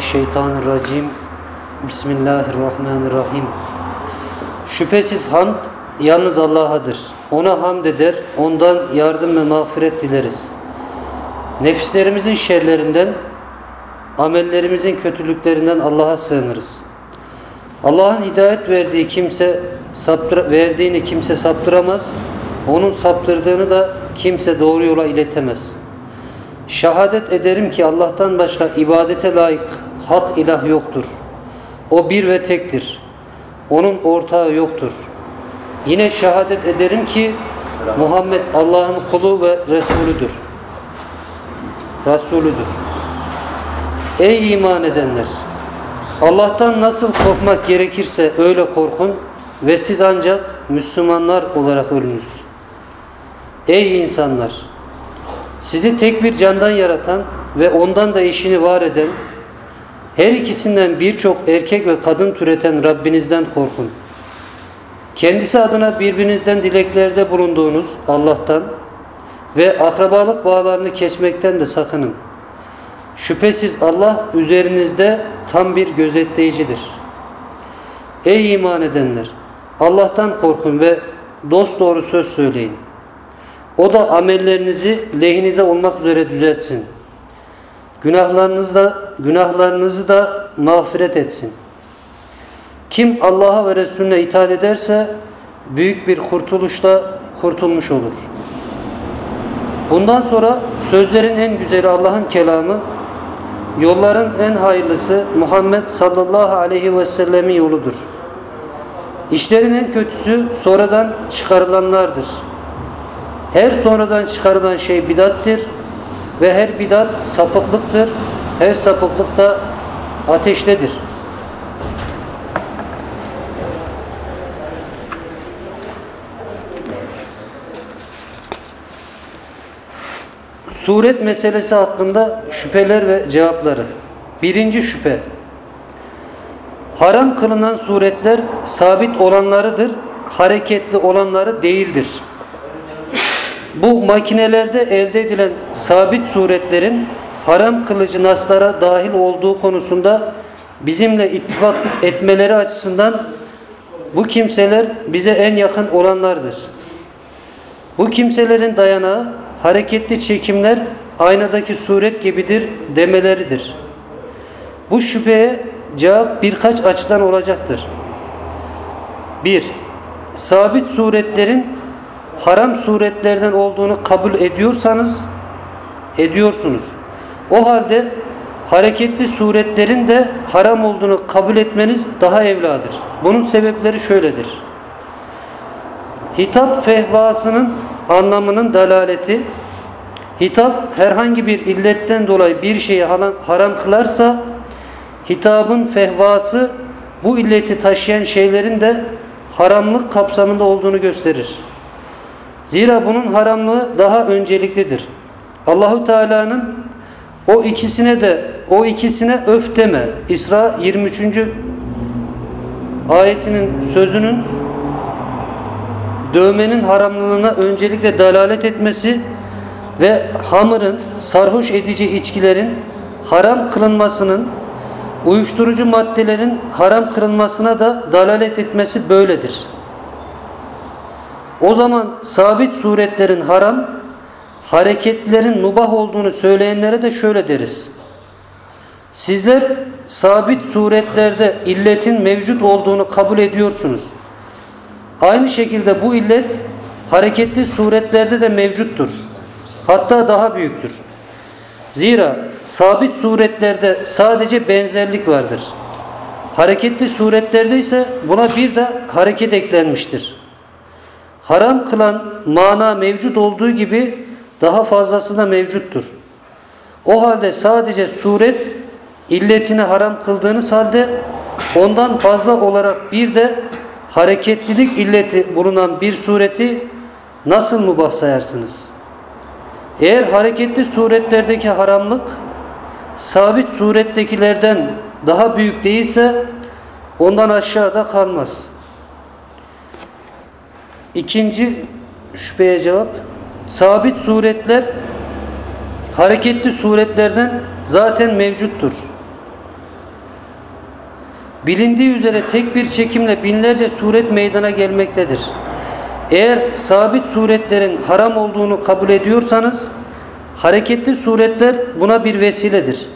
Mineşşeytanirracim. Bismillahirrahmanirrahim. Şüphesiz hamd yalnız Allah'adır. Ona hamd eder, ondan yardım ve mağfiret dileriz. Nefislerimizin şerlerinden, amellerimizin kötülüklerinden Allah'a sığınırız. Allah'ın hidayet verdiği kimse saptıra, verdiğini kimse saptıramaz. Onun saptırdığını da kimse doğru yola iletemez. Şehadet ederim ki Allah'tan başka ibadete layık hak ilah yoktur. O bir ve tektir. Onun ortağı yoktur. Yine şehadet ederim ki Muhammed Allah'ın kulu ve Resulüdür. Resulüdür. Ey iman edenler! Allah'tan nasıl korkmak gerekirse öyle korkun ve siz ancak Müslümanlar olarak ölünüz. Ey insanlar! Sizi tek bir candan yaratan ve ondan da eşini var eden, her ikisinden birçok erkek ve kadın türeten Rabbinizden korkun. Kendisi adına birbirinizden dileklerde bulunduğunuz Allah'tan ve akrabalık bağlarını kesmekten de sakının. Şüphesiz Allah üzerinizde tam bir gözetleyicidir. Ey iman edenler! Allah'tan korkun ve dost doğru söz söyleyin. O da amellerinizi lehinize olmak üzere düzeltsin. Günahlarınızı da, günahlarınızı da mağfiret etsin. Kim Allah'a ve Resulüne itaat ederse büyük bir kurtuluşla kurtulmuş olur. Bundan sonra sözlerin en güzeli Allah'ın kelamı, yolların en hayırlısı Muhammed sallallahu aleyhi ve sellemin yoludur. İşlerin en kötüsü sonradan çıkarılanlardır. Her sonradan çıkarılan şey bidattir ve her bidat sapıklıktır. Her sapıklık da ateştedir. Suret meselesi hakkında şüpheler ve cevapları. Birinci şüphe. Haram kılınan suretler sabit olanlarıdır, hareketli olanları değildir. Bu makinelerde elde edilen sabit suretlerin haram kılıcı naslara dahil olduğu konusunda bizimle ittifak etmeleri açısından bu kimseler bize en yakın olanlardır. Bu kimselerin dayanağı hareketli çekimler aynadaki suret gibidir demeleridir. Bu şüpheye cevap birkaç açıdan olacaktır. 1. Sabit suretlerin haram suretlerden olduğunu kabul ediyorsanız ediyorsunuz. O halde hareketli suretlerin de haram olduğunu kabul etmeniz daha evladır. Bunun sebepleri şöyledir. Hitap fehvasının anlamının dalaleti hitap herhangi bir illetten dolayı bir şeyi haram kılarsa hitabın fehvası bu illeti taşıyan şeylerin de haramlık kapsamında olduğunu gösterir. Zira bunun haramlığı daha önceliklidir. Allahu Teala'nın o ikisine de o ikisine öf deme. İsra 23. ayetinin sözünün dövmenin haramlılığına öncelikle dalalet etmesi ve hamırın, sarhoş edici içkilerin haram kılınmasının, uyuşturucu maddelerin haram kılınmasına da dalalet etmesi böyledir. O zaman sabit suretlerin haram, hareketlerin mubah olduğunu söyleyenlere de şöyle deriz. Sizler sabit suretlerde illetin mevcut olduğunu kabul ediyorsunuz. Aynı şekilde bu illet hareketli suretlerde de mevcuttur. Hatta daha büyüktür. Zira sabit suretlerde sadece benzerlik vardır. Hareketli suretlerde ise buna bir de hareket eklenmiştir. Haram kılan mana mevcut olduğu gibi daha fazlası da mevcuttur. O halde sadece suret illetini haram kıldığınız halde ondan fazla olarak bir de hareketlilik illeti bulunan bir sureti nasıl mubah sayarsınız? Eğer hareketli suretlerdeki haramlık sabit surettekilerden daha büyük değilse ondan aşağıda kalmaz. İkinci şüpheye cevap sabit suretler hareketli suretlerden zaten mevcuttur. bilindiği üzere tek bir çekimle binlerce suret meydana gelmektedir. Eğer sabit suretlerin haram olduğunu kabul ediyorsanız hareketli suretler buna bir vesiledir.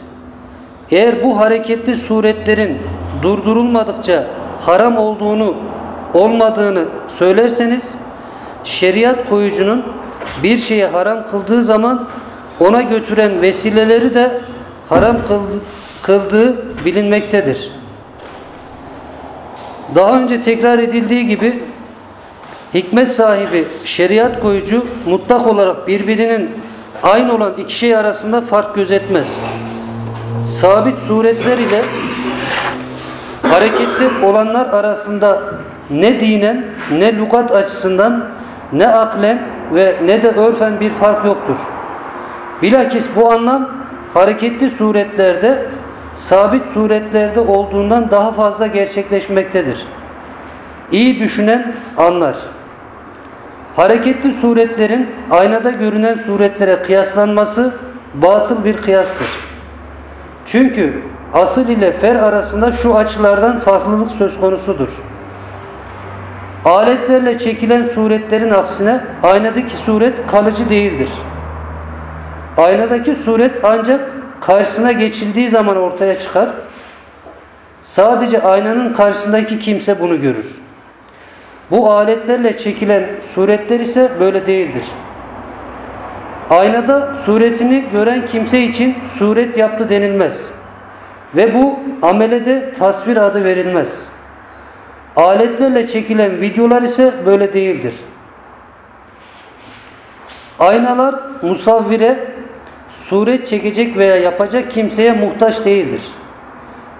Eğer bu hareketli suretlerin durdurulmadıkça haram olduğunu olmadığını söylerseniz şeriat koyucunun bir şeye haram kıldığı zaman ona götüren vesileleri de haram kıldığı bilinmektedir. Daha önce tekrar edildiği gibi hikmet sahibi şeriat koyucu mutlak olarak birbirinin aynı olan iki şey arasında fark gözetmez. Sabit suretler ile hareketli olanlar arasında ne dinen ne lugat açısından ne aklen ve ne de örfen bir fark yoktur. Bilakis bu anlam hareketli suretlerde sabit suretlerde olduğundan daha fazla gerçekleşmektedir. İyi düşünen anlar. Hareketli suretlerin aynada görünen suretlere kıyaslanması batıl bir kıyastır. Çünkü asıl ile fer arasında şu açılardan farklılık söz konusudur. Aletlerle çekilen suretlerin aksine aynadaki suret kalıcı değildir. Aynadaki suret ancak karşısına geçildiği zaman ortaya çıkar. Sadece aynanın karşısındaki kimse bunu görür. Bu aletlerle çekilen suretler ise böyle değildir. Aynada suretini gören kimse için suret yaptı denilmez. Ve bu amelede tasvir adı verilmez. Aletlerle çekilen videolar ise böyle değildir. Aynalar musavvire suret çekecek veya yapacak kimseye muhtaç değildir.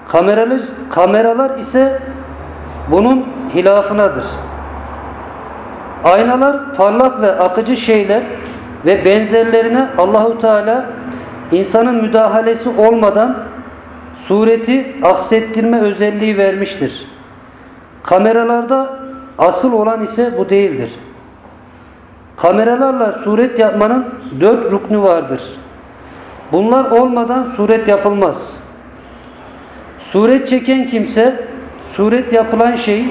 Kameralar, kameralar ise bunun hilafınadır. Aynalar parlak ve akıcı şeyler ve benzerlerine Allahu Teala insanın müdahalesi olmadan sureti aksettirme özelliği vermiştir. Kameralarda asıl olan ise bu değildir. Kameralarla suret yapmanın dört ruknu vardır. Bunlar olmadan suret yapılmaz. Suret çeken kimse, suret yapılan şey,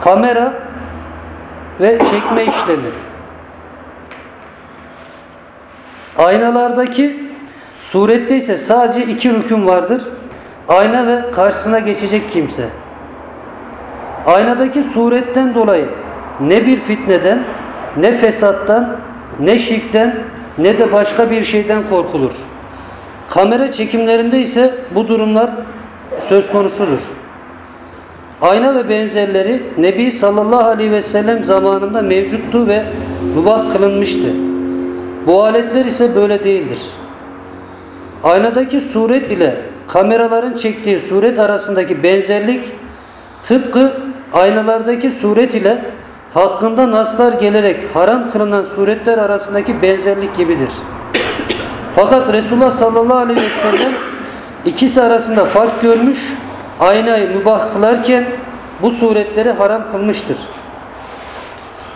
kamera ve çekme işlemi. Aynalardaki surette ise sadece iki rükün vardır. Ayna ve karşısına geçecek kimse. Aynadaki suretten dolayı ne bir fitneden, ne fesattan, ne şirkten, ne de başka bir şeyden korkulur. Kamera çekimlerinde ise bu durumlar söz konusudur. Ayna ve benzerleri Nebi sallallahu aleyhi ve sellem zamanında mevcuttu ve mübah kılınmıştı. Bu aletler ise böyle değildir. Aynadaki suret ile kameraların çektiği suret arasındaki benzerlik tıpkı aynalardaki suret ile hakkında naslar gelerek haram kılınan suretler arasındaki benzerlik gibidir. Fakat Resulullah sallallahu aleyhi ve sellem ikisi arasında fark görmüş, aynayı mübah kılarken bu suretleri haram kılmıştır.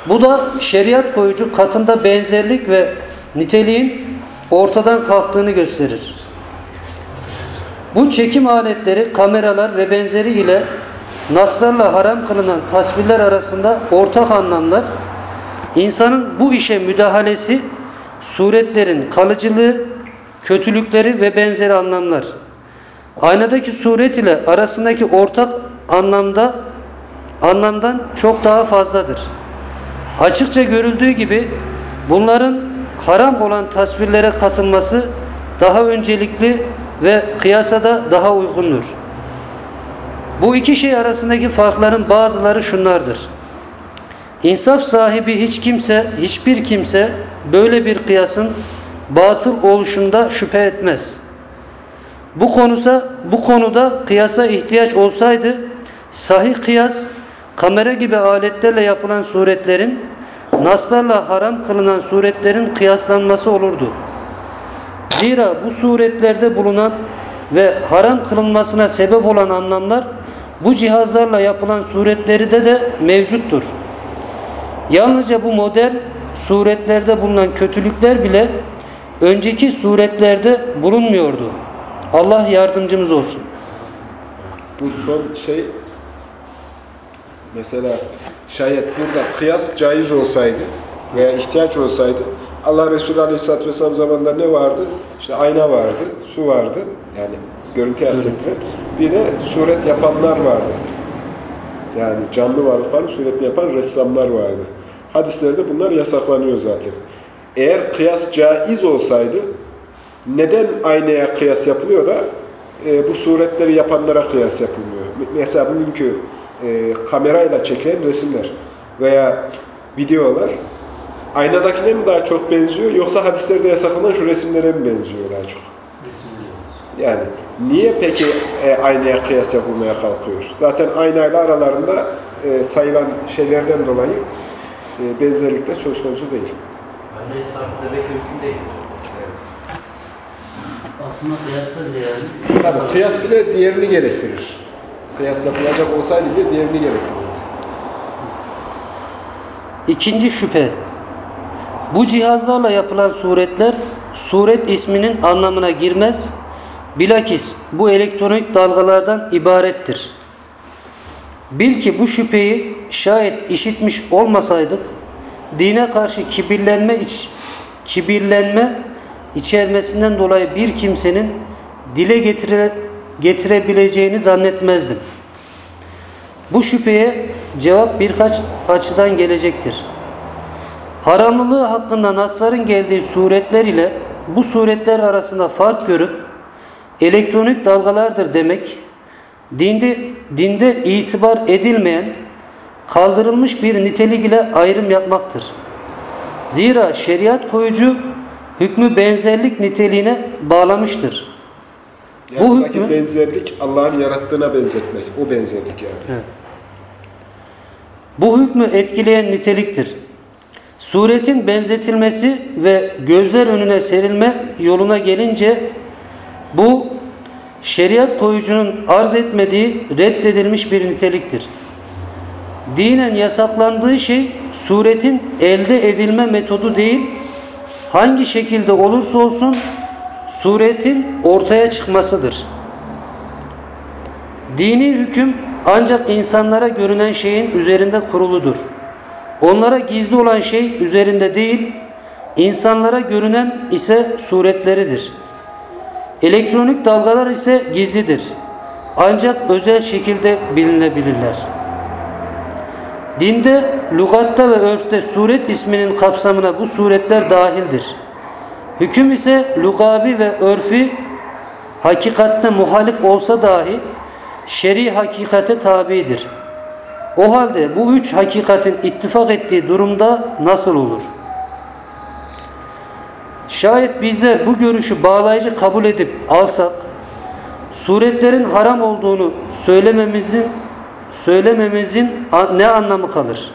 Bu da şeriat koyucu katında benzerlik ve niteliğin ortadan kalktığını gösterir. Bu çekim aletleri, kameralar ve benzeri ile naslarla haram kılınan tasvirler arasında ortak anlamlar, insanın bu işe müdahalesi, suretlerin kalıcılığı, kötülükleri ve benzeri anlamlar. Aynadaki suret ile arasındaki ortak anlamda anlamdan çok daha fazladır. Açıkça görüldüğü gibi bunların haram olan tasvirlere katılması daha öncelikli ve kıyasada daha uygundur. Bu iki şey arasındaki farkların bazıları şunlardır. İnsaf sahibi hiç kimse, hiçbir kimse böyle bir kıyasın batıl oluşunda şüphe etmez. Bu konusa bu konuda kıyasa ihtiyaç olsaydı sahih kıyas kamera gibi aletlerle yapılan suretlerin naslarla haram kılınan suretlerin kıyaslanması olurdu. Zira bu suretlerde bulunan ve haram kılınmasına sebep olan anlamlar bu cihazlarla yapılan suretleri de de mevcuttur. Yalnızca bu model suretlerde bulunan kötülükler bile önceki suretlerde bulunmuyordu. Allah yardımcımız olsun. bu son şey mesela şayet burada kıyas caiz olsaydı veya ihtiyaç olsaydı Allah Resulü Aleyhisselatü Vesselam zamanında ne vardı? İşte ayna vardı, su vardı. Yani görüntü yansıttıran. Bir de suret yapanlar vardı. Yani canlı varlıkları suret yapan ressamlar vardı. Hadislerde bunlar yasaklanıyor zaten. Eğer kıyas caiz olsaydı neden aynaya kıyas yapılıyor da e, bu suretleri yapanlara kıyas yapılmıyor? Mesela bugünkü e, kamerayla çekilen resimler veya videolar aynadakine mi daha çok benziyor yoksa hadislerde yasaklanan şu resimlere mi benziyor daha çok? Yani niye peki e, aynaya kıyas yapılmaya kalkıyor? Zaten aynayla aralarında e, sayılan şeylerden dolayı e, benzerlik de söz konusu değil. Anne hesabı demek mümkün değil. Aslında kıyasla ziyade Tabii kıyas bile diğerini gerektirir. Kıyas yapılacak olsaydı bile diğerini gerektirir. İkinci şüphe. Bu cihazlarla yapılan suretler suret isminin anlamına girmez. Bilakis bu elektronik dalgalardan ibarettir. Bil ki bu şüpheyi şayet işitmiş olmasaydık dine karşı kibirlenme iç, kibirlenme içermesinden dolayı bir kimsenin dile getire, getirebileceğini zannetmezdim. Bu şüpheye cevap birkaç açıdan gelecektir. Haramlılığı hakkında nasların geldiği suretler ile bu suretler arasında fark görüp elektronik dalgalardır demek, dinde, dinde itibar edilmeyen, kaldırılmış bir nitelik ile ayrım yapmaktır. Zira şeriat koyucu hükmü benzerlik niteliğine bağlamıştır. Yani Bu hükmü- benzerlik Allah'ın yarattığına benzetmek. O benzerlik yani. Bu hükmü etkileyen niteliktir. Suretin benzetilmesi ve gözler önüne serilme yoluna gelince bu şeriat koyucunun arz etmediği reddedilmiş bir niteliktir. Dinen yasaklandığı şey suretin elde edilme metodu değil, hangi şekilde olursa olsun suretin ortaya çıkmasıdır. Dini hüküm ancak insanlara görünen şeyin üzerinde kuruludur. Onlara gizli olan şey üzerinde değil, insanlara görünen ise suretleridir. Elektronik dalgalar ise gizlidir. Ancak özel şekilde bilinebilirler. Dinde, lügatta ve örfte suret isminin kapsamına bu suretler dahildir. Hüküm ise lugavi ve örfi hakikatte muhalif olsa dahi şer'i hakikate tabidir. O halde bu üç hakikatin ittifak ettiği durumda nasıl olur? Şayet bizler bu görüşü bağlayıcı kabul edip alsak, suretlerin haram olduğunu söylememizin söylememizin ne anlamı kalır?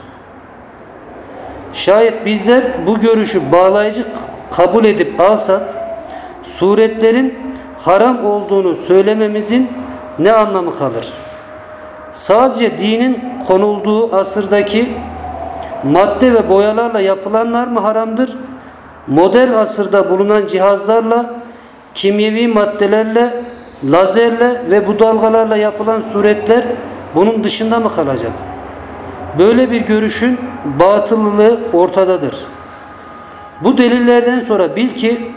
Şayet bizler bu görüşü bağlayıcı kabul edip alsak, suretlerin haram olduğunu söylememizin ne anlamı kalır? Sadece dinin konulduğu asırdaki madde ve boyalarla yapılanlar mı haramdır? Modern asırda bulunan cihazlarla, kimyevi maddelerle, lazerle ve bu dalgalarla yapılan suretler bunun dışında mı kalacak? Böyle bir görüşün batılılığı ortadadır. Bu delillerden sonra bil ki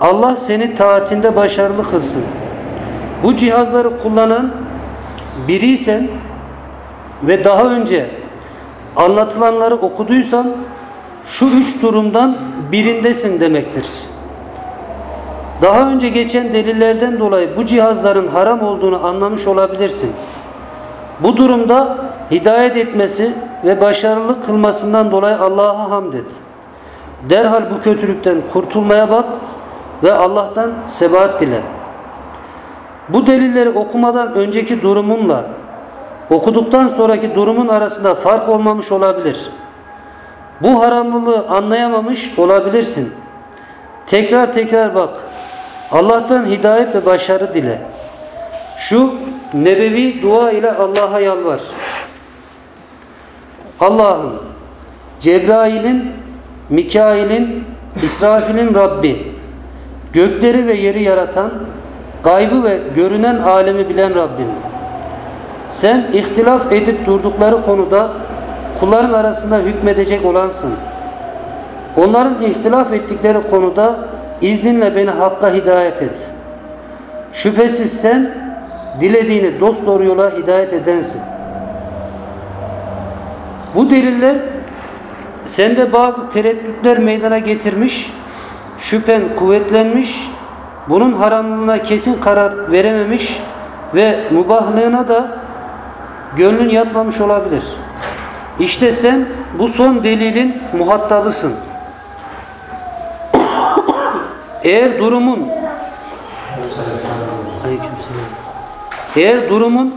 Allah seni taatinde başarılı kılsın. Bu cihazları kullanan biriysen ve daha önce anlatılanları okuduysan şu üç durumdan birindesin demektir. Daha önce geçen delillerden dolayı bu cihazların haram olduğunu anlamış olabilirsin. Bu durumda hidayet etmesi ve başarılı kılmasından dolayı Allah'a hamd et. Derhal bu kötülükten kurtulmaya bak ve Allah'tan sebat dile. Bu delilleri okumadan önceki durumunla okuduktan sonraki durumun arasında fark olmamış olabilir. Bu haramlılığı anlayamamış olabilirsin. Tekrar tekrar bak. Allah'tan hidayet ve başarı dile. Şu nebevi dua ile Allah'a yalvar. Allah'ım Cebrail'in, Mikail'in, İsrafil'in Rabbi, gökleri ve yeri yaratan, gaybı ve görünen alemi bilen Rabbim. Sen ihtilaf edip durdukları konuda kulların arasında hükmedecek olansın. Onların ihtilaf ettikleri konuda izninle beni hakka hidayet et. Şüphesiz sen dilediğini dost doğru yola hidayet edensin. Bu deliller sende bazı tereddütler meydana getirmiş, şüphen kuvvetlenmiş, bunun haramlığına kesin karar verememiş ve mubahlığına da gönlün yatmamış olabilir. İşte sen bu son delilin muhatabısın. Eğer durumun. Eğer durumun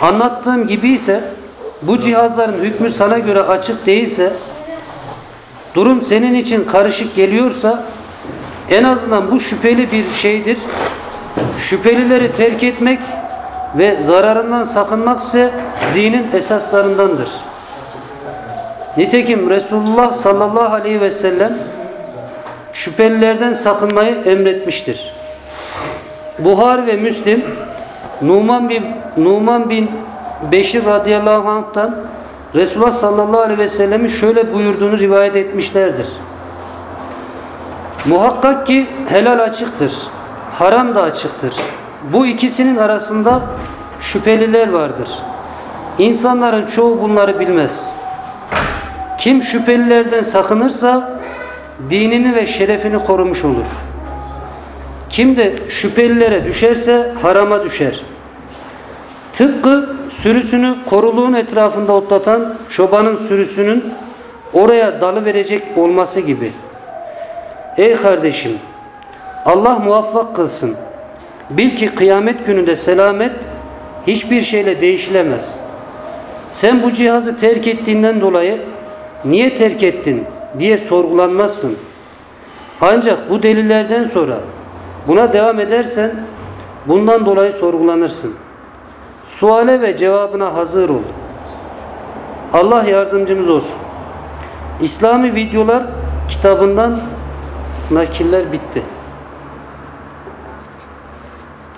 anlattığım gibi ise bu cihazların hükmü sana göre açık değilse durum senin için karışık geliyorsa en azından bu şüpheli bir şeydir. Şüphelileri terk etmek ve zararından sakınmak ise dinin esaslarındandır. Nitekim Resulullah sallallahu aleyhi ve sellem şüphelilerden sakınmayı emretmiştir. Buhar ve Müslim Numan bin, Numan bin Beşir radıyallahu anh'tan Resulullah sallallahu aleyhi ve sellemin şöyle buyurduğunu rivayet etmişlerdir. Muhakkak ki helal açıktır, haram da açıktır. Bu ikisinin arasında şüpheliler vardır. İnsanların çoğu bunları bilmez. Kim şüphelilerden sakınırsa dinini ve şerefini korumuş olur. Kim de şüphelilere düşerse harama düşer. Tıpkı sürüsünü koruluğun etrafında otlatan çobanın sürüsünün oraya dalı verecek olması gibi. Ey kardeşim Allah muvaffak kılsın. Bil ki kıyamet gününde selamet hiçbir şeyle değişilemez. Sen bu cihazı terk ettiğinden dolayı niye terk ettin diye sorgulanmazsın. Ancak bu delillerden sonra buna devam edersen bundan dolayı sorgulanırsın. Suale ve cevabına hazır ol. Allah yardımcımız olsun. İslami videolar kitabından nakiller bitti.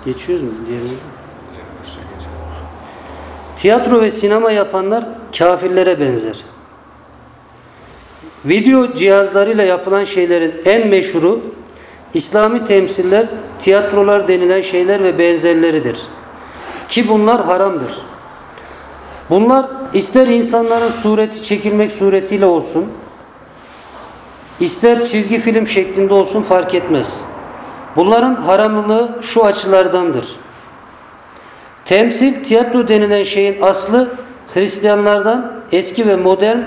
Geçiyoruz mu? Diğerine? Tiyatro ve sinema yapanlar kafirlere benzer. Video cihazlarıyla yapılan şeylerin en meşhuru İslami temsiller, tiyatrolar denilen şeyler ve benzerleridir. Ki bunlar haramdır. Bunlar ister insanların sureti çekilmek suretiyle olsun, ister çizgi film şeklinde olsun fark etmez. Bunların haramlılığı şu açılardandır. Temsil, tiyatro denilen şeyin aslı Hristiyanlardan eski ve modern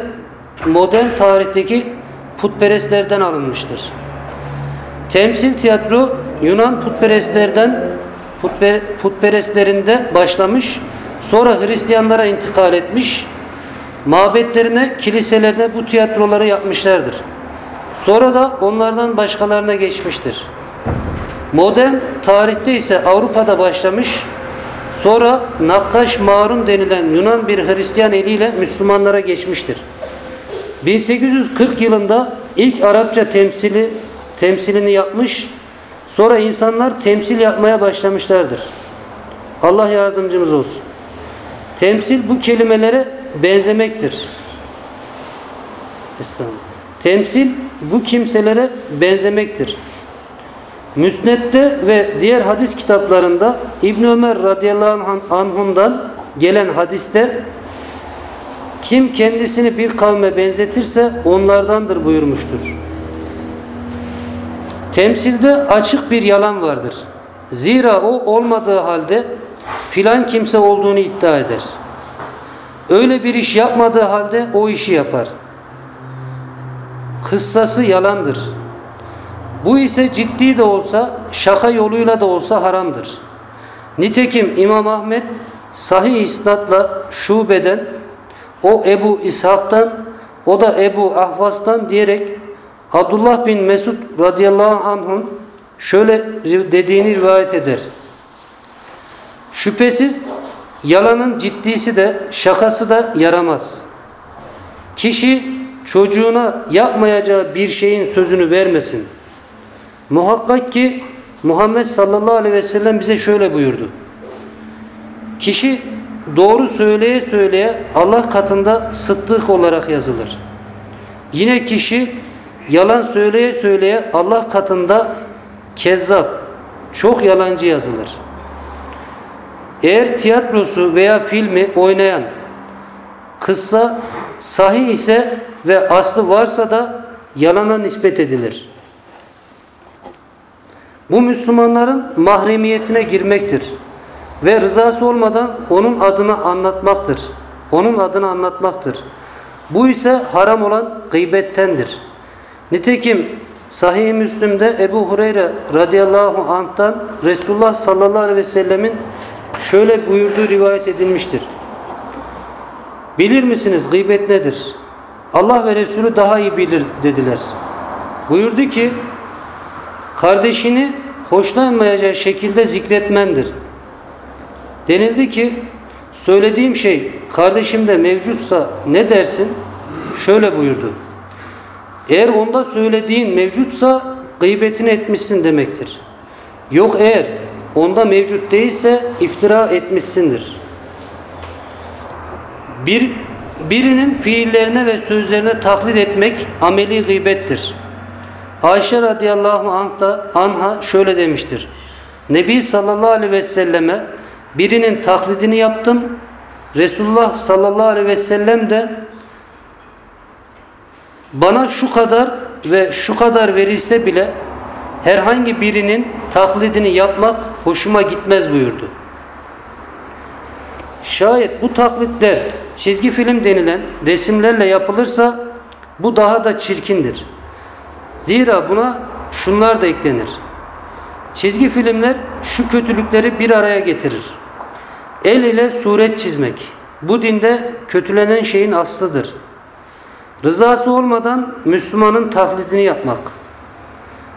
modern tarihteki putperestlerden alınmıştır. Temsil tiyatro Yunan putperestlerden putper, putperestlerinde başlamış, sonra Hristiyanlara intikal etmiş, mabetlerine, kiliselerine bu tiyatroları yapmışlardır. Sonra da onlardan başkalarına geçmiştir. Modern tarihte ise Avrupa'da başlamış, sonra Nakkaş Marun denilen Yunan bir Hristiyan eliyle Müslümanlara geçmiştir. 1840 yılında ilk Arapça temsili temsilini yapmış, sonra insanlar temsil yapmaya başlamışlardır. Allah yardımcımız olsun. Temsil bu kelimelere benzemektir. Estağfurullah. Temsil bu kimselere benzemektir. Müsned'de ve diğer hadis kitaplarında İbn Ömer radıyallahu anhum'dan gelen hadiste kim kendisini bir kavme benzetirse onlardandır buyurmuştur. Temsilde açık bir yalan vardır. Zira o olmadığı halde filan kimse olduğunu iddia eder. Öyle bir iş yapmadığı halde o işi yapar. Kıssası yalandır. Bu ise ciddi de olsa, şaka yoluyla da olsa haramdır. Nitekim İmam Ahmet sahih isnatla şubeden, o Ebu İshak'tan, o da Ebu Ahvas'tan diyerek Abdullah bin Mesud radıyallahu anh'un şöyle dediğini rivayet eder. Şüphesiz yalanın ciddisi de şakası da yaramaz. Kişi çocuğuna yapmayacağı bir şeyin sözünü vermesin. Muhakkak ki Muhammed sallallahu aleyhi ve sellem bize şöyle buyurdu. Kişi doğru söyleye söyleye Allah katında sıddık olarak yazılır. Yine kişi yalan söyleye söyleye Allah katında kezzap, çok yalancı yazılır. Eğer tiyatrosu veya filmi oynayan kıssa sahih ise ve aslı varsa da yalana nispet edilir. Bu Müslümanların mahremiyetine girmektir. Ve rızası olmadan onun adını anlatmaktır. Onun adını anlatmaktır. Bu ise haram olan gıybettendir. Nitekim Sahih-i Müslim'de Ebu Hureyre radıyallahu anh'tan Resulullah sallallahu aleyhi ve sellemin şöyle buyurduğu rivayet edilmiştir. Bilir misiniz gıybet nedir? Allah ve Resulü daha iyi bilir dediler. Buyurdu ki kardeşini hoşlanmayacağı şekilde zikretmendir. Denildi ki söylediğim şey kardeşimde mevcutsa ne dersin? Şöyle buyurdu. Eğer onda söylediğin mevcutsa gıybetini etmişsin demektir. Yok eğer onda mevcut değilse iftira etmişsindir. Bir, birinin fiillerine ve sözlerine taklit etmek ameli gıybettir. Ayşe radıyallahu anh da, anha şöyle demiştir. Nebi sallallahu aleyhi ve selleme birinin taklidini yaptım. Resulullah sallallahu aleyhi ve sellem de bana şu kadar ve şu kadar verilse bile herhangi birinin taklidini yapmak hoşuma gitmez buyurdu. Şayet bu taklitler çizgi film denilen resimlerle yapılırsa bu daha da çirkindir. Zira buna şunlar da eklenir. Çizgi filmler şu kötülükleri bir araya getirir. El ile suret çizmek. Bu dinde kötülenen şeyin aslıdır. Rızası olmadan Müslümanın taklidini yapmak.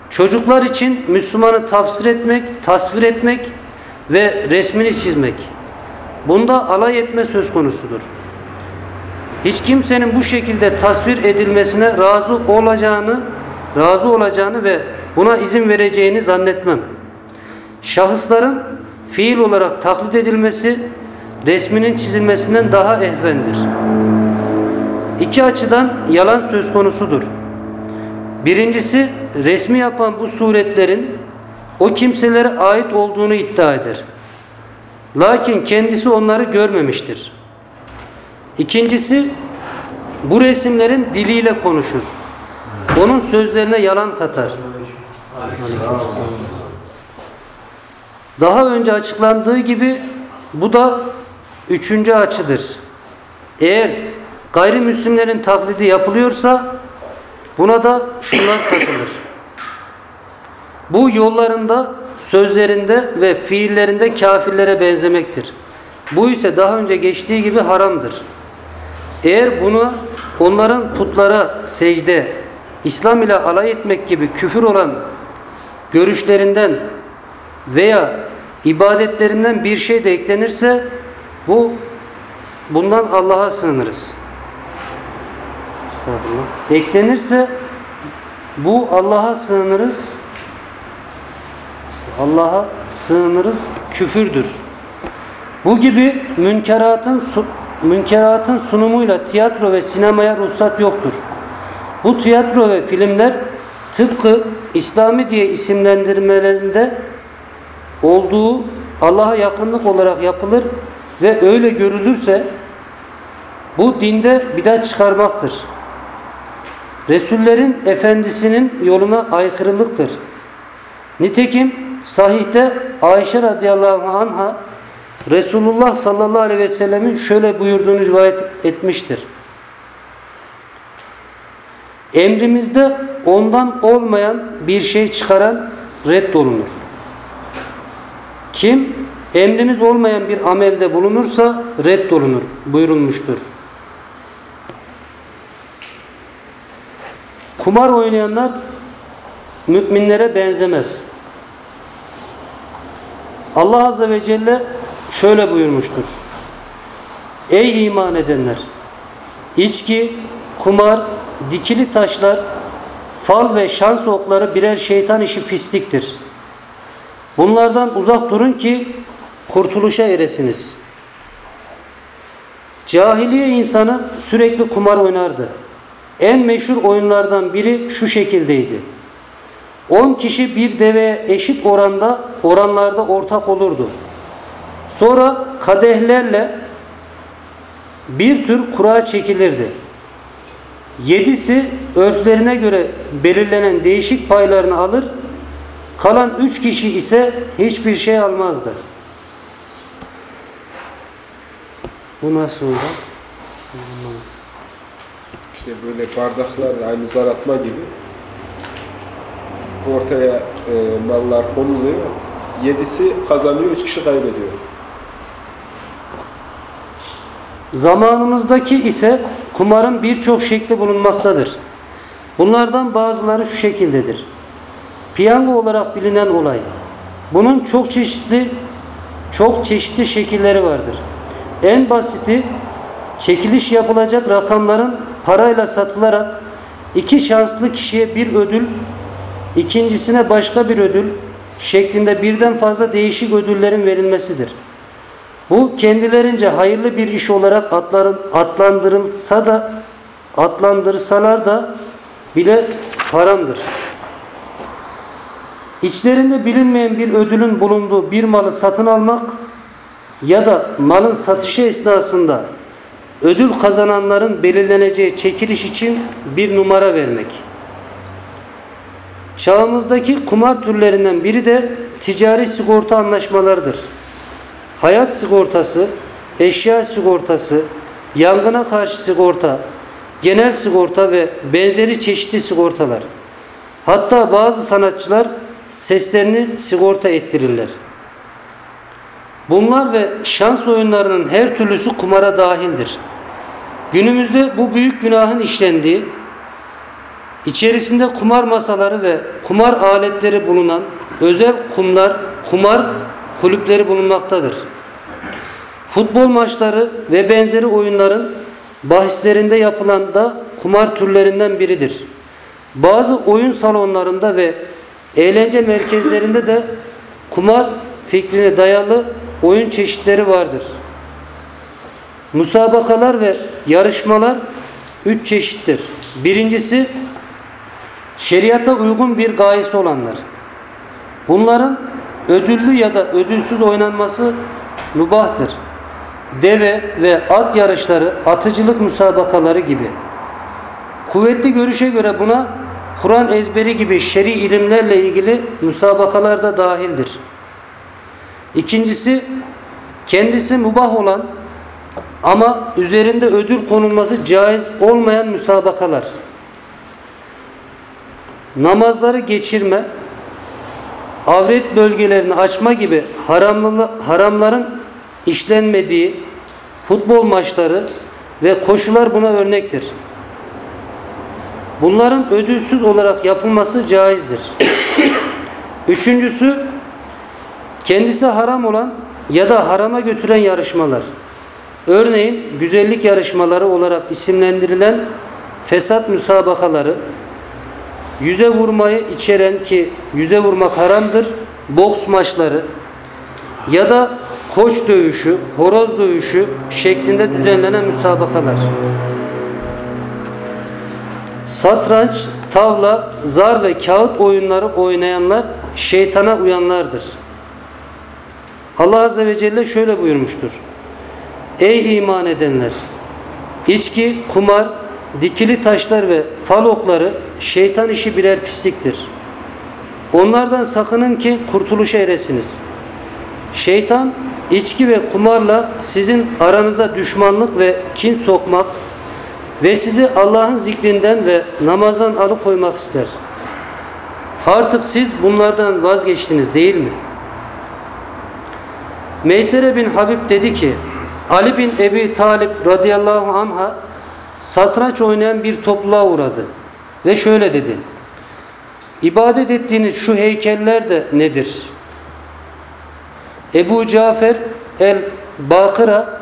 Çocuklar için Müslümanı tafsir etmek, tasvir etmek ve resmini çizmek. Bunda alay etme söz konusudur. Hiç kimsenin bu şekilde tasvir edilmesine razı olacağını, razı olacağını ve buna izin vereceğini zannetmem. Şahısların fiil olarak taklit edilmesi resminin çizilmesinden daha ehvendir. İki açıdan yalan söz konusudur. Birincisi resmi yapan bu suretlerin o kimselere ait olduğunu iddia eder. Lakin kendisi onları görmemiştir. İkincisi bu resimlerin diliyle konuşur. Onun sözlerine yalan katar. Daha önce açıklandığı gibi bu da üçüncü açıdır. Eğer gayrimüslimlerin taklidi yapılıyorsa buna da şunlar katılır. Bu yollarında, sözlerinde ve fiillerinde kafirlere benzemektir. Bu ise daha önce geçtiği gibi haramdır. Eğer bunu onların putlara secde, İslam ile alay etmek gibi küfür olan görüşlerinden veya ibadetlerinden bir şey de eklenirse bu bundan Allah'a sığınırız. Estağfurullah. Eklenirse bu Allah'a sığınırız. Allah'a sığınırız küfürdür. Bu gibi münkeratın münkeratın sunumuyla tiyatro ve sinemaya ruhsat yoktur. Bu tiyatro ve filmler tıpkı İslami diye isimlendirmelerinde olduğu Allah'a yakınlık olarak yapılır ve öyle görülürse bu dinde bidat çıkarmaktır. Resullerin efendisinin yoluna aykırılıktır. Nitekim sahihte Ayşe radıyallahu anha Resulullah sallallahu aleyhi ve sellemin şöyle buyurduğunu rivayet etmiştir. Emrimizde ondan olmayan bir şey çıkaran reddolunur. Kim emrimiz olmayan bir amelde bulunursa reddolunur buyurulmuştur. Kumar oynayanlar müminlere benzemez. Allah Azze ve Celle şöyle buyurmuştur. Ey iman edenler! İçki, kumar, dikili taşlar, fal ve şans okları birer şeytan işi pisliktir. Bunlardan uzak durun ki kurtuluşa eresiniz. Cahiliye insanı sürekli kumar oynardı. En meşhur oyunlardan biri şu şekildeydi. 10 kişi bir deveye eşit oranda oranlarda ortak olurdu. Sonra kadehlerle bir tür kura çekilirdi. Yedisi örflerine göre belirlenen değişik paylarını alır, kalan üç kişi ise hiçbir şey almazdı. Bu nasıl oldu? İşte böyle bardaklar aynı zar atma gibi ortaya e, mallar konuluyor. Yedisi kazanıyor, üç kişi kaybediyor. Zamanımızdaki ise kumarın birçok şekli bulunmaktadır. Bunlardan bazıları şu şekildedir. Piyango olarak bilinen olay. Bunun çok çeşitli çok çeşitli şekilleri vardır. En basiti çekiliş yapılacak rakamların parayla satılarak iki şanslı kişiye bir ödül, ikincisine başka bir ödül şeklinde birden fazla değişik ödüllerin verilmesidir. Bu kendilerince hayırlı bir iş olarak adların, adlandırılsa da adlandırsalar da bile haramdır. İçlerinde bilinmeyen bir ödülün bulunduğu bir malı satın almak ya da malın satışı esnasında ödül kazananların belirleneceği çekiliş için bir numara vermek. Çağımızdaki kumar türlerinden biri de ticari sigorta anlaşmalarıdır. Hayat sigortası, eşya sigortası, yangına karşı sigorta, genel sigorta ve benzeri çeşitli sigortalar. Hatta bazı sanatçılar seslerini sigorta ettirirler. Bunlar ve şans oyunlarının her türlüsü kumara dahildir. Günümüzde bu büyük günahın işlendiği, içerisinde kumar masaları ve kumar aletleri bulunan özel kumlar, kumar kulüpleri bulunmaktadır. Futbol maçları ve benzeri oyunların bahislerinde yapılan da kumar türlerinden biridir. Bazı oyun salonlarında ve eğlence merkezlerinde de kumar fikrine dayalı oyun çeşitleri vardır. Musabakalar ve yarışmalar üç çeşittir. Birincisi şeriata uygun bir gayesi olanlar. Bunların ödüllü ya da ödülsüz oynanması mübahtır. Deve ve at yarışları, atıcılık müsabakaları gibi. Kuvvetli görüşe göre buna Kur'an ezberi gibi şer'i ilimlerle ilgili müsabakalar da dahildir. İkincisi kendisi mübah olan ama üzerinde ödül konulması caiz olmayan müsabakalar. Namazları geçirme, avret bölgelerini açma gibi haramların işlenmediği futbol maçları ve koşular buna örnektir. Bunların ödülsüz olarak yapılması caizdir. Üçüncüsü kendisi haram olan ya da harama götüren yarışmalar. Örneğin güzellik yarışmaları olarak isimlendirilen fesat müsabakaları, yüze vurmayı içeren ki yüze vurmak haramdır, boks maçları ya da koç dövüşü, horoz dövüşü şeklinde düzenlenen müsabakalar. Satranç, tavla, zar ve kağıt oyunları oynayanlar şeytana uyanlardır. Allah Azze ve Celle şöyle buyurmuştur. Ey iman edenler! İçki, kumar, dikili taşlar ve fal okları şeytan işi birer pisliktir. Onlardan sakının ki kurtuluşa eresiniz. Şeytan içki ve kumarla sizin aranıza düşmanlık ve kin sokmak ve sizi Allah'ın zikrinden ve namazdan alıkoymak ister. Artık siz bunlardan vazgeçtiniz değil mi? Meysere bin Habib dedi ki Ali bin Ebi Talip radıyallahu anh'a satranç oynayan bir topluluğa uğradı ve şöyle dedi. İbadet ettiğiniz şu heykeller de nedir? Ebu Cafer el Bakıra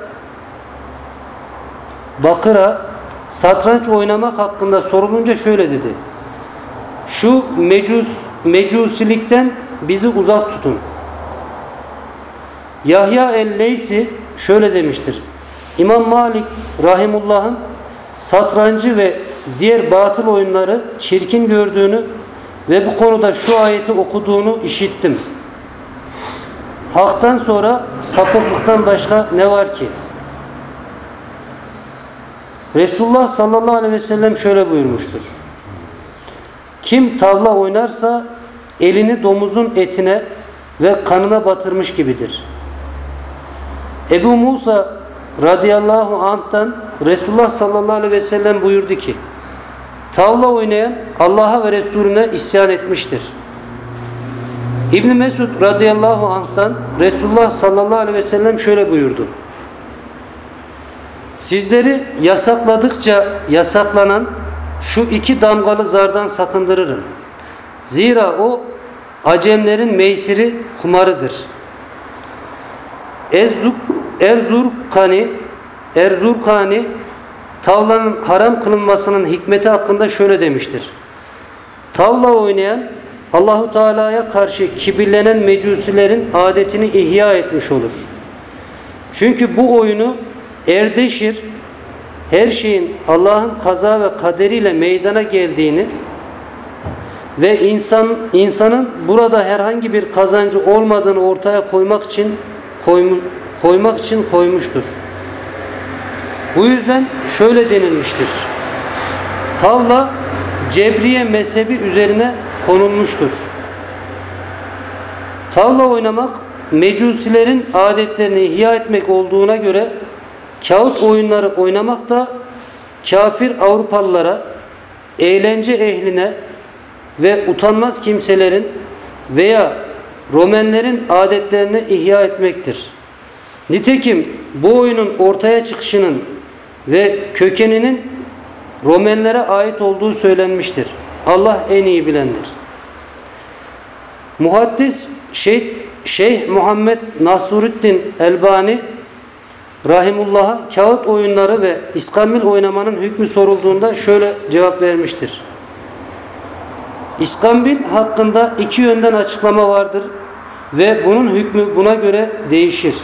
Bakıra satranç oynamak hakkında sorulunca şöyle dedi. Şu mecus, mecusilikten bizi uzak tutun. Yahya el-Leysi şöyle demiştir. İmam Malik Rahimullah'ın satrancı ve diğer batıl oyunları çirkin gördüğünü ve bu konuda şu ayeti okuduğunu işittim. Hak'tan sonra sapıklıktan başka ne var ki? Resulullah sallallahu aleyhi ve sellem şöyle buyurmuştur. Kim tavla oynarsa elini domuzun etine ve kanına batırmış gibidir. Ebu Musa radıyallahu anh'tan Resulullah sallallahu aleyhi ve sellem buyurdu ki Tavla oynayan Allah'a ve Resulüne isyan etmiştir. İbn Mesud radıyallahu anh'tan Resulullah sallallahu aleyhi ve sellem şöyle buyurdu. Sizleri yasakladıkça yasaklanan şu iki damgalı zardan sakındırırım. Zira o Acemlerin meysiri kumarıdır. Erzurkani Erzurkani tavlanın haram kılınmasının hikmeti hakkında şöyle demiştir. Tavla oynayan Allahu Teala'ya karşı kibirlenen mecusilerin adetini ihya etmiş olur. Çünkü bu oyunu erdeşir, her şeyin Allah'ın kaza ve kaderiyle meydana geldiğini ve insan insanın burada herhangi bir kazancı olmadığını ortaya koymak için koymu, koymak için koymuştur. Bu yüzden şöyle denilmiştir. Tavla Cebriye mezhebi üzerine konulmuştur. Tavla oynamak mecusilerin adetlerini ihya etmek olduğuna göre kağıt oyunları oynamak da kafir Avrupalılara, eğlence ehline ve utanmaz kimselerin veya Romenlerin adetlerini ihya etmektir. Nitekim bu oyunun ortaya çıkışının ve kökeninin Romenlere ait olduğu söylenmiştir. Allah en iyi bilendir. Muhaddis Şeyh, Şeyh Muhammed Nasuruddin Elbani Rahimullah'a kağıt oyunları ve iskambil oynamanın hükmü sorulduğunda şöyle cevap vermiştir. İskambil hakkında iki yönden açıklama vardır ve bunun hükmü buna göre değişir.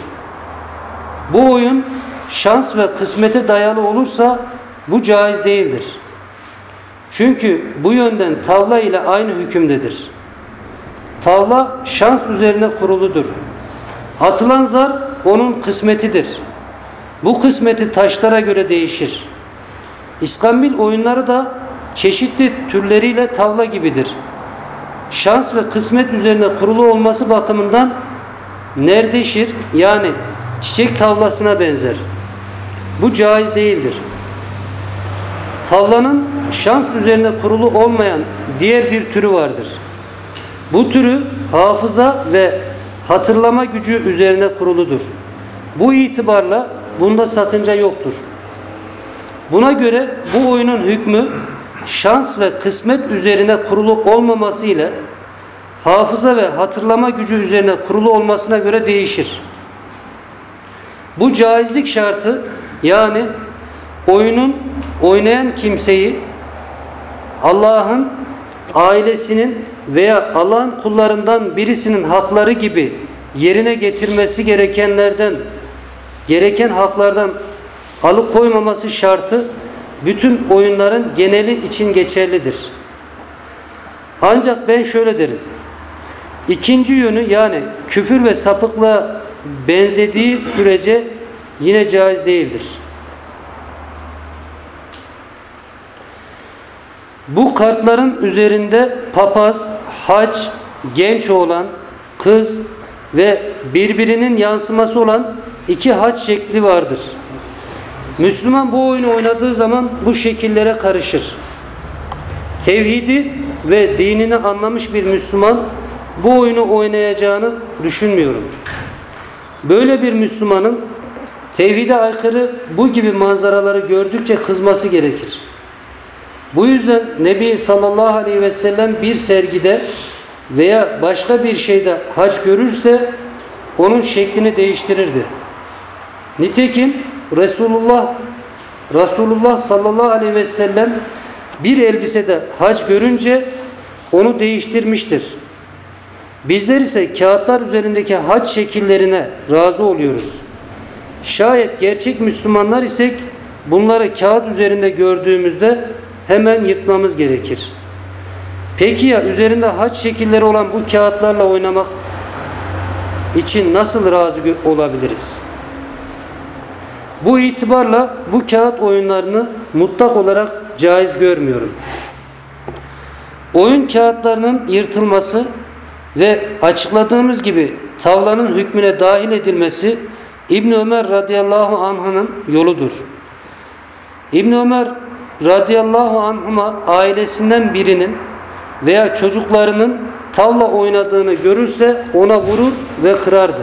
Bu oyun şans ve kısmete dayalı olursa bu caiz değildir. Çünkü bu yönden tavla ile aynı hükümdedir. Tavla şans üzerine kuruludur. Atılan zar onun kısmetidir. Bu kısmeti taşlara göre değişir. İskambil oyunları da çeşitli türleriyle tavla gibidir. Şans ve kısmet üzerine kurulu olması bakımından nerdeşir yani çiçek tavlasına benzer. Bu caiz değildir. Tavlanın şans üzerine kurulu olmayan diğer bir türü vardır. Bu türü hafıza ve hatırlama gücü üzerine kuruludur. Bu itibarla bunda sakınca yoktur. Buna göre bu oyunun hükmü şans ve kısmet üzerine kurulu olmaması ile hafıza ve hatırlama gücü üzerine kurulu olmasına göre değişir. Bu caizlik şartı yani oyunun oynayan kimseyi Allah'ın ailesinin veya Allah'ın kullarından birisinin hakları gibi yerine getirmesi gerekenlerden gereken haklardan alıkoymaması şartı bütün oyunların geneli için geçerlidir. Ancak ben şöyle derim. İkinci yönü yani küfür ve sapıkla benzediği sürece yine caiz değildir. Bu kartların üzerinde papaz, haç, genç oğlan, kız ve birbirinin yansıması olan iki haç şekli vardır. Müslüman bu oyunu oynadığı zaman bu şekillere karışır. Tevhidi ve dinini anlamış bir Müslüman bu oyunu oynayacağını düşünmüyorum. Böyle bir Müslümanın tevhide aykırı bu gibi manzaraları gördükçe kızması gerekir. Bu yüzden Nebi sallallahu aleyhi ve sellem bir sergide veya başka bir şeyde hac görürse onun şeklini değiştirirdi. Nitekim Resulullah Resulullah sallallahu aleyhi ve sellem bir elbisede hac görünce onu değiştirmiştir. Bizler ise kağıtlar üzerindeki hac şekillerine razı oluyoruz. Şayet gerçek Müslümanlar isek bunları kağıt üzerinde gördüğümüzde hemen yırtmamız gerekir. Peki ya üzerinde haç şekilleri olan bu kağıtlarla oynamak için nasıl razı olabiliriz? Bu itibarla bu kağıt oyunlarını mutlak olarak caiz görmüyorum. Oyun kağıtlarının yırtılması ve açıkladığımız gibi tavlanın hükmüne dahil edilmesi İbn Ömer radıyallahu anh'ın yoludur. İbn Ömer radıyallahu anhuma ailesinden birinin veya çocuklarının tavla oynadığını görürse ona vurur ve kırardı.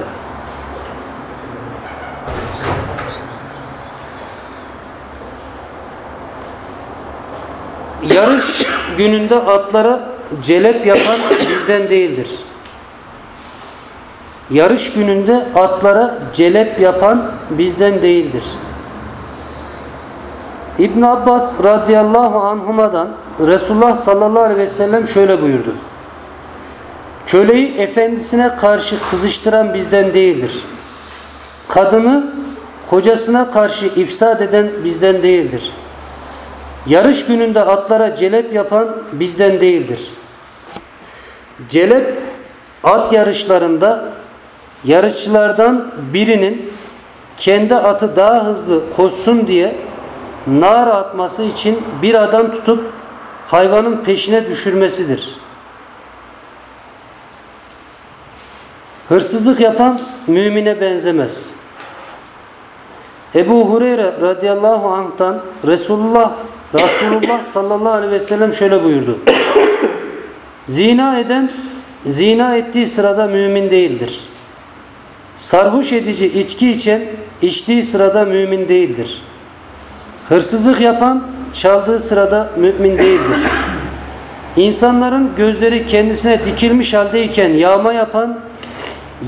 Yarış gününde atlara celep yapan bizden değildir. Yarış gününde atlara celep yapan bizden değildir. İbn Abbas radıyallahu anhuma'dan Resulullah sallallahu aleyhi ve sellem şöyle buyurdu. Köleyi efendisine karşı kızıştıran bizden değildir. Kadını kocasına karşı ifsad eden bizden değildir. Yarış gününde atlara celep yapan bizden değildir. Celep at yarışlarında yarışçılardan birinin kendi atı daha hızlı koşsun diye nar atması için bir adam tutup hayvanın peşine düşürmesidir. Hırsızlık yapan mümine benzemez. Ebu Hureyre radıyallahu anh'tan Resulullah Resulullah sallallahu aleyhi ve sellem şöyle buyurdu. Zina eden zina ettiği sırada mümin değildir. Sarhoş edici içki içen içtiği sırada mümin değildir. Hırsızlık yapan çaldığı sırada mümin değildir. İnsanların gözleri kendisine dikilmiş haldeyken yağma yapan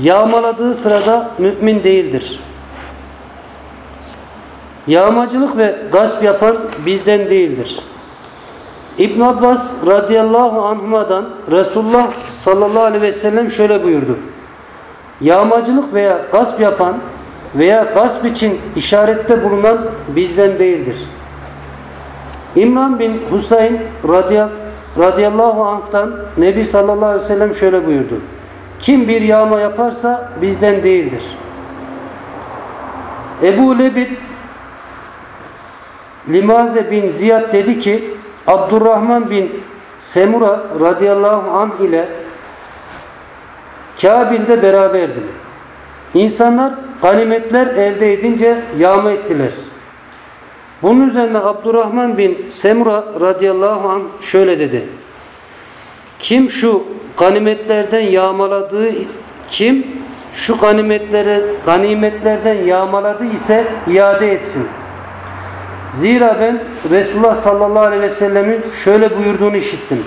yağmaladığı sırada mümin değildir. Yağmacılık ve gasp yapan bizden değildir. İbn Abbas radıyallahu anhuma'dan Resulullah sallallahu aleyhi ve sellem şöyle buyurdu. Yağmacılık veya gasp yapan veya gasp için işarette bulunan bizden değildir. İmran bin Husayn radıyallahu anh'tan Nebi sallallahu aleyhi ve sellem şöyle buyurdu. Kim bir yağma yaparsa bizden değildir. Ebu Lebit Limaze bin Ziyad dedi ki Abdurrahman bin Semura radıyallahu anh ile Kabil'de beraberdim. İnsanlar ganimetler elde edince yağma ettiler. Bunun üzerine Abdurrahman bin Semura radıyallahu anh şöyle dedi. Kim şu ganimetlerden yağmaladığı kim şu ganimetlere ganimetlerden yağmaladı ise iade etsin. Zira ben Resulullah sallallahu aleyhi ve sellemin şöyle buyurduğunu işittim.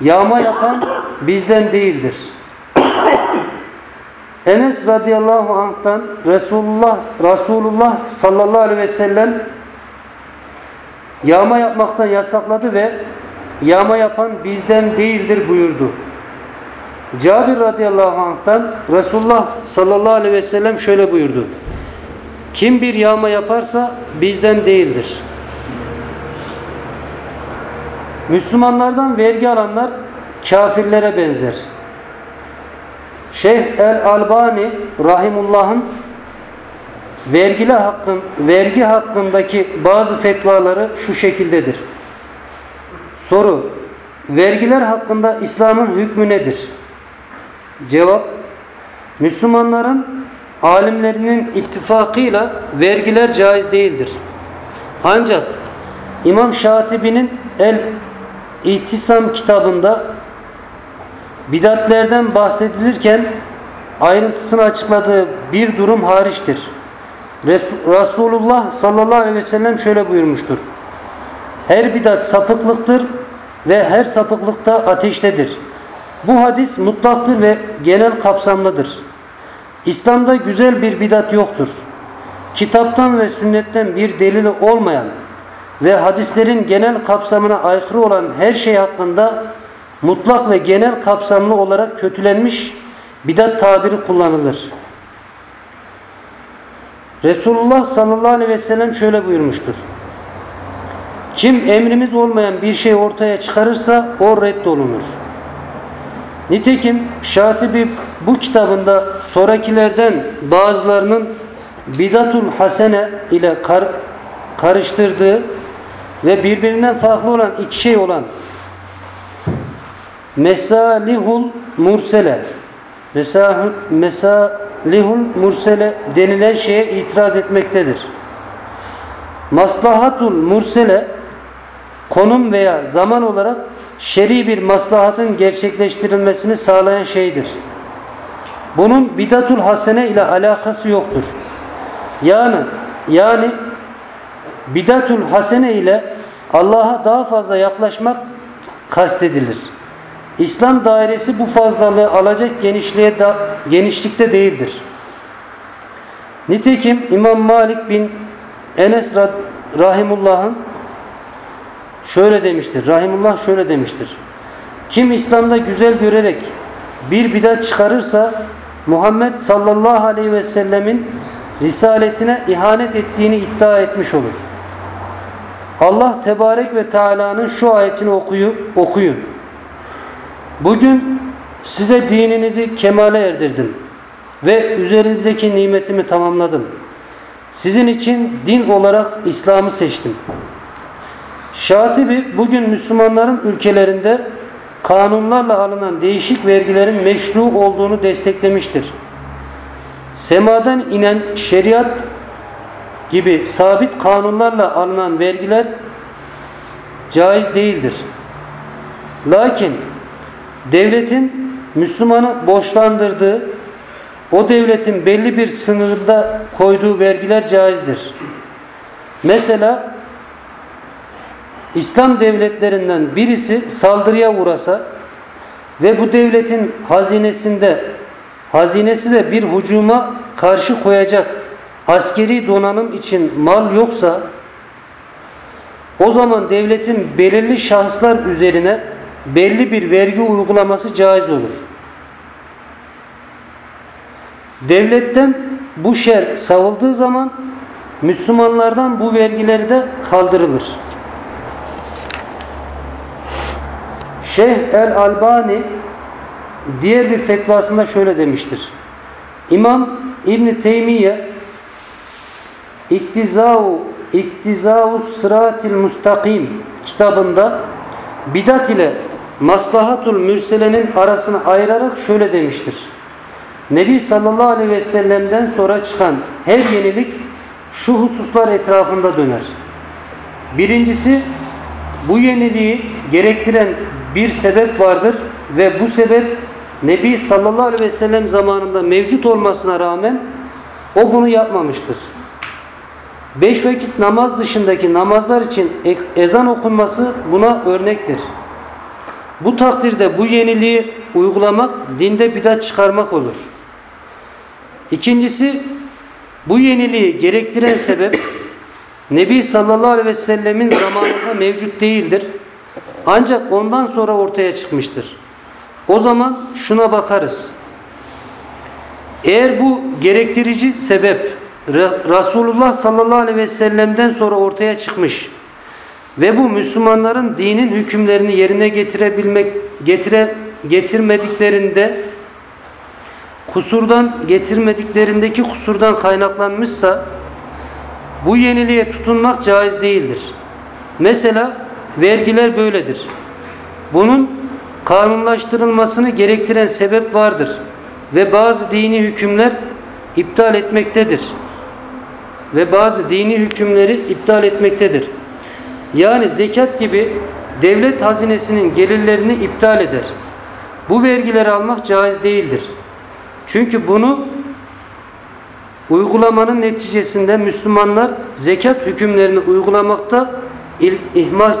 Yağma yapan bizden değildir. Enes radıyallahu anh'tan Resulullah Resulullah sallallahu aleyhi ve sellem yağma yapmaktan yasakladı ve yağma yapan bizden değildir buyurdu. Cabir radıyallahu anh'tan Resulullah sallallahu aleyhi ve sellem şöyle buyurdu. Kim bir yağma yaparsa bizden değildir. Müslümanlardan vergi alanlar kafirlere benzer. Şeyh el-Albani rahimullah'ın vergili hakkın vergi hakkındaki bazı fetvaları şu şekildedir. Soru: Vergiler hakkında İslam'ın hükmü nedir? Cevap: Müslümanların alimlerinin ittifakıyla vergiler caiz değildir. Ancak İmam Şatibi'nin El İhtisam kitabında bidatlerden bahsedilirken ayrıntısını açıkladığı bir durum hariçtir. Resulullah sallallahu aleyhi ve sellem şöyle buyurmuştur. Her bidat sapıklıktır ve her sapıklıkta ateştedir. Bu hadis mutlaktır ve genel kapsamlıdır. İslam'da güzel bir bidat yoktur. Kitaptan ve sünnetten bir delili olmayan ve hadislerin genel kapsamına aykırı olan her şey hakkında mutlak ve genel kapsamlı olarak kötülenmiş bidat tabiri kullanılır. Resulullah sallallahu aleyhi ve sellem şöyle buyurmuştur. Kim emrimiz olmayan bir şey ortaya çıkarırsa o reddolunur. Nitekim Şatibi bu kitabında sonrakilerden bazılarının bidatul hasene ile kar, karıştırdığı ve birbirinden farklı olan iki şey olan mesalihul mursele Mesahul- mesalihul mursele denilen şeye itiraz etmektedir. Maslahatul mursele konum veya zaman olarak şer'i bir maslahatın gerçekleştirilmesini sağlayan şeydir. Bunun bidatul hasene ile alakası yoktur. Yani yani bidatul hasene ile Allah'a daha fazla yaklaşmak kastedilir. İslam dairesi bu fazlalığı alacak genişliğe da, genişlikte değildir. Nitekim İmam Malik bin Enes Ra- Rahimullah'ın şöyle demiştir. Rahimullah şöyle demiştir. Kim İslam'da güzel görerek bir bidat çıkarırsa Muhammed sallallahu aleyhi ve sellemin risaletine ihanet ettiğini iddia etmiş olur. Allah tebarek ve teala'nın şu ayetini okuyu, okuyun. Bugün size dininizi kemale erdirdim ve üzerinizdeki nimetimi tamamladım. Sizin için din olarak İslam'ı seçtim. Şatibi bugün Müslümanların ülkelerinde kanunlarla alınan değişik vergilerin meşru olduğunu desteklemiştir. Semadan inen şeriat gibi sabit kanunlarla alınan vergiler caiz değildir. Lakin devletin Müslümanı borçlandırdığı, o devletin belli bir sınırda koyduğu vergiler caizdir. Mesela İslam devletlerinden birisi saldırıya uğrasa ve bu devletin hazinesinde hazinesi de bir hücuma karşı koyacak askeri donanım için mal yoksa o zaman devletin belirli şahıslar üzerine belli bir vergi uygulaması caiz olur. Devletten bu şer savıldığı zaman Müslümanlardan bu vergileri de kaldırılır. Şeyh El Albani diğer bir fetvasında şöyle demiştir. İmam İbn Teymiye İktizau İktizau Sıratil Mustakim kitabında bidat ile maslahatul mürselenin arasını ayırarak şöyle demiştir. Nebi sallallahu aleyhi ve sellem'den sonra çıkan her yenilik şu hususlar etrafında döner. Birincisi bu yeniliği gerektiren bir sebep vardır ve bu sebep Nebi sallallahu aleyhi ve sellem zamanında mevcut olmasına rağmen o bunu yapmamıştır. Beş vakit namaz dışındaki namazlar için ezan okunması buna örnektir. Bu takdirde bu yeniliği uygulamak dinde bidat çıkarmak olur. İkincisi bu yeniliği gerektiren sebep Nebi sallallahu aleyhi ve sellemin zamanında mevcut değildir. Ancak ondan sonra ortaya çıkmıştır. O zaman şuna bakarız. Eğer bu gerektirici sebep Resulullah sallallahu aleyhi ve sellem'den sonra ortaya çıkmış ve bu Müslümanların dinin hükümlerini yerine getirebilmek getire getirmediklerinde kusurdan getirmediklerindeki kusurdan kaynaklanmışsa bu yeniliğe tutunmak caiz değildir. Mesela vergiler böyledir. Bunun kanunlaştırılmasını gerektiren sebep vardır ve bazı dini hükümler iptal etmektedir. Ve bazı dini hükümleri iptal etmektedir. Yani zekat gibi devlet hazinesinin gelirlerini iptal eder. Bu vergileri almak caiz değildir. Çünkü bunu uygulamanın neticesinde Müslümanlar zekat hükümlerini uygulamakta ihmal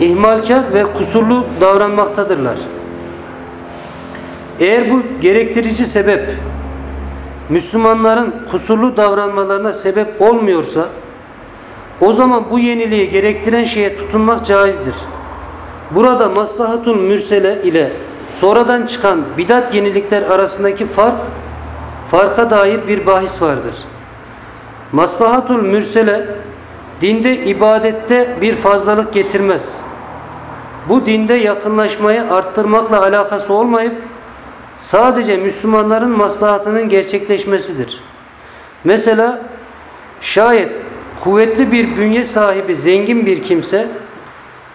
ihmalkar ve kusurlu davranmaktadırlar. Eğer bu gerektirici sebep Müslümanların kusurlu davranmalarına sebep olmuyorsa o zaman bu yeniliği gerektiren şeye tutunmak caizdir. Burada maslahatun mürsele ile sonradan çıkan bidat yenilikler arasındaki fark farka dair bir bahis vardır. Maslahatul mürsele dinde ibadette bir fazlalık getirmez. Bu dinde yakınlaşmayı arttırmakla alakası olmayıp sadece Müslümanların maslahatının gerçekleşmesidir. Mesela şayet kuvvetli bir bünye sahibi zengin bir kimse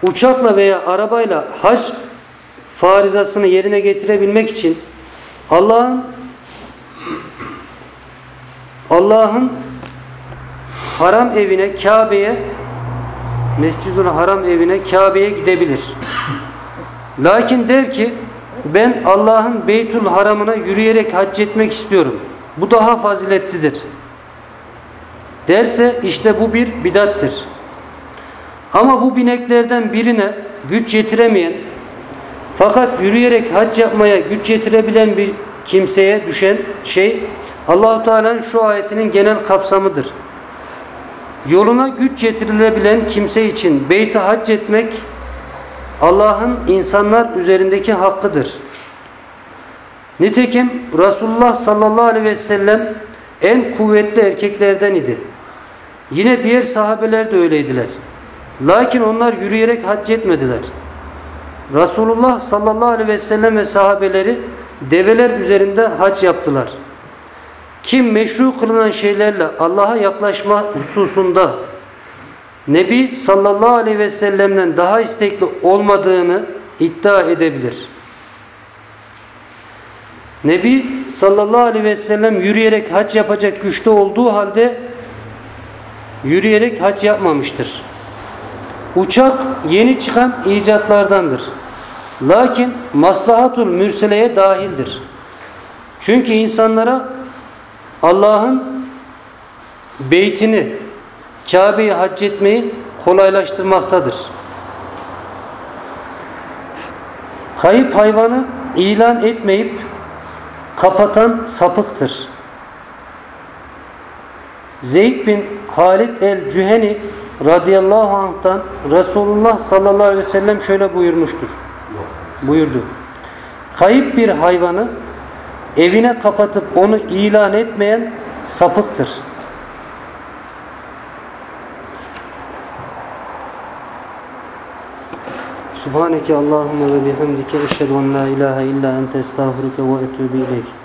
uçakla veya arabayla hac farizasını yerine getirebilmek için Allah'ın Allah'ın haram evine, Kabe'ye Mescidül Haram evine, Kabe'ye gidebilir. Lakin der ki ben Allah'ın Beytül Haram'ına yürüyerek hac etmek istiyorum. Bu daha faziletlidir. Derse işte bu bir bidattir. Ama bu bineklerden birine güç yetiremeyen fakat yürüyerek hac yapmaya güç yetirebilen bir kimseye düşen şey Allahu Teala'nın şu ayetinin genel kapsamıdır. Yoluna güç yetirilebilen kimse için beyti hac etmek Allah'ın insanlar üzerindeki hakkıdır. Nitekim Resulullah sallallahu aleyhi ve sellem en kuvvetli erkeklerden idi. Yine diğer sahabeler de öyleydiler. Lakin onlar yürüyerek hac etmediler. Resulullah sallallahu aleyhi ve sellem ve sahabeleri develer üzerinde hac yaptılar. Kim meşru kılınan şeylerle Allah'a yaklaşma hususunda Nebi sallallahu aleyhi ve sellem'den daha istekli olmadığını iddia edebilir. Nebi sallallahu aleyhi ve sellem yürüyerek hac yapacak güçte olduğu halde yürüyerek hac yapmamıştır. Uçak yeni çıkan icatlardandır. Lakin maslahatul mürseleye dahildir. Çünkü insanlara Allah'ın beytini Kabe'yi hac etmeyi kolaylaştırmaktadır. Kayıp hayvanı ilan etmeyip kapatan sapıktır. Zeyd bin Halid el-Cüheni radıyallahu anh'tan Resulullah sallallahu aleyhi ve sellem şöyle buyurmuştur. Buyurdu. Kayıp bir hayvanı evine kapatıp onu ilan etmeyen sapıktır. Subhaneke Allahümme ve bihamdike eşhedü en la ilahe illa ente estağfuruke ve etûbü ileyk.